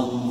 side.